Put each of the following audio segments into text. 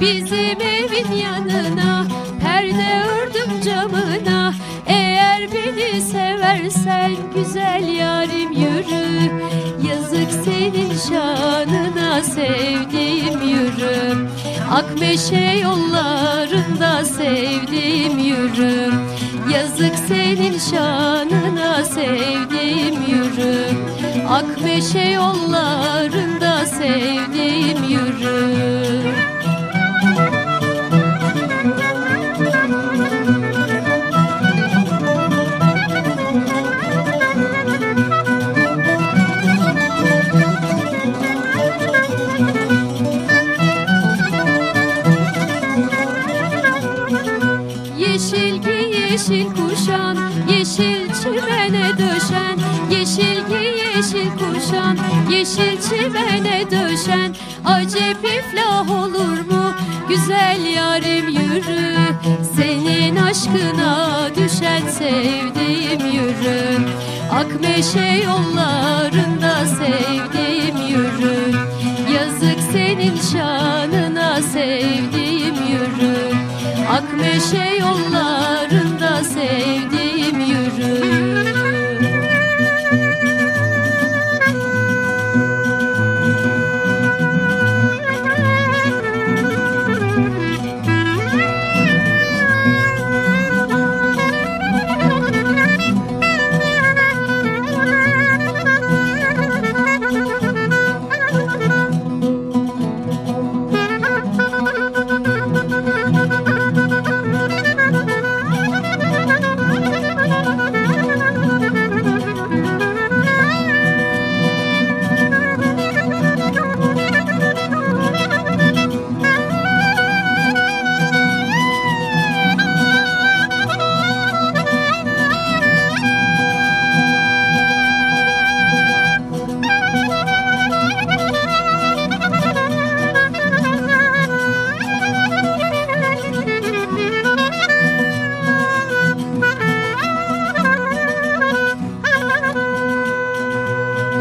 Bizim evin yanına Perde ördüm camına. Eğer beni seversen Güzel yarim yürü. Yazık senin şanına Sevdiğim yürü. Akmeşe yollarında Sevdiğim yürü. Yazık senin şanına sevdiğim yürü. Akmeşe yollarında sevdiğim yürü. Yeşil giy yeşil kuşan Yeşil çimene döşen Yeşil giy yeşil kuşan Yeşil çimene döşen. Acep iflah olur mu? Güzel yarim yürü Senin aşkına düşen sevdiğim yürü. Akmeşe yollarında Akmeşe yollarında sevdiğim yürü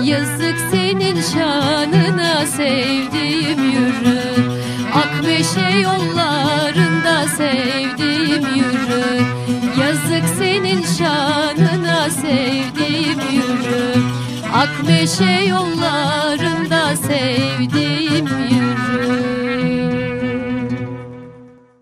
Yazık senin şanına sevdiğim yürü. Akmeşe yollarında sevdiğim yürü. Yazık senin şanına sevdiğim yürü. Akmeşe yollarında sevdiğim